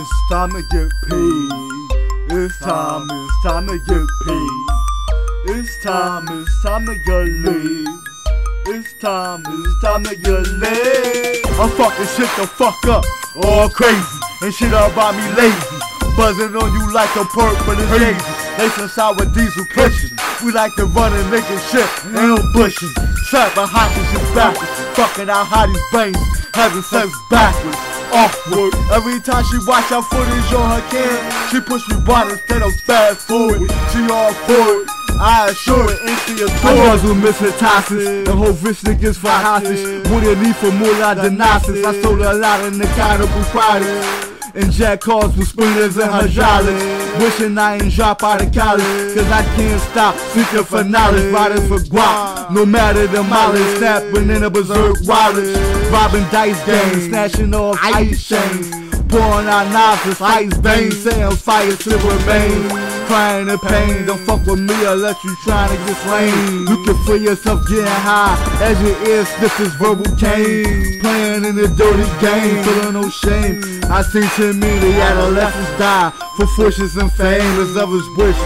It's time to get paid. It's time, it's time to get paid. It's time, it's time to get laid. It's time, it's time to get laid. I'm fucking shit the fuck up, all crazy, and shit about me lazy. Buzzing on you like a perk, but it's hazy. Lacing sour diesel kitchen. We like to run and making shit and bushing. Slapping hotties and backwards, fucking out hotties brains, having sex backwards. Awkward. Every time she watch our footage on her cam, she push me bottom instead of fast forward. She all for it. I assure it, and she I adore was with Mr. Tosses, the whole rich niggas for hostage. What a need for Mullah Danasis. I sold a lot of Nicaraguan products. And Jack cars with splinters and hydraulics. Wishing I ain't drop out of college. Cause I can't stop seeking for knowledge. Riding for guap. No matter the mileage. Snapping in a berserk wallets. Robbing dice games. Snatching off ice chains. Pouring out novices, ice veins, sales, fire, silver veins. Crying in pain, don't fuck with me unless you trying to get slain. You can yourself getting high as it is. This is verbal cane. Playing in the dirty game, feeling no shame. I see too many adolescents die for fortunes and fame as others wish.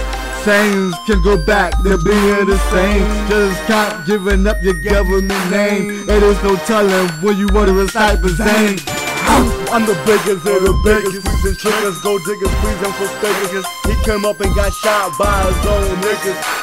Sayings can go back to being the same. Just can't giving up your government name. It is no telling when you want to recite Bazane. I'm the biggest of the biggest. Squeezing triggers, go diggers, squeezing for figures. He came up and got shot by his own niggas.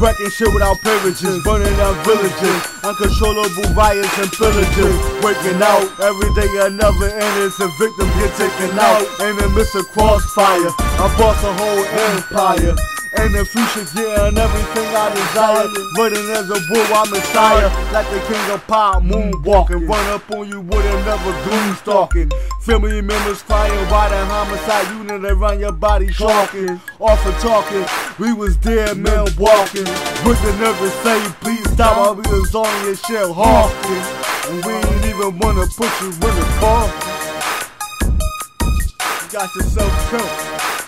Wrecking shit without peerages, burning down villages, uncontrollable riots and pillages. Waking out every day, another innocent victim get taken out. And miss a crossfire. I boss a whole empire. And the future getting everything I desire. Running as a bull, I'm a messiah. Like the king of pop, moonwalking. Run up on you with another goon stalking. Family members crying the homicide unit. They run your body talking. Off of talking. We was dead men walking. With the nerve to say, please stop while we was on your shit hawking. And we ain't even wanna put you in the car. You got yourself killed.